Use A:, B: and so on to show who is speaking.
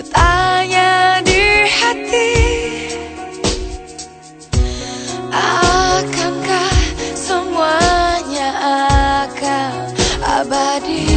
A: bertanya di hati Akankah semuanya akan abadi?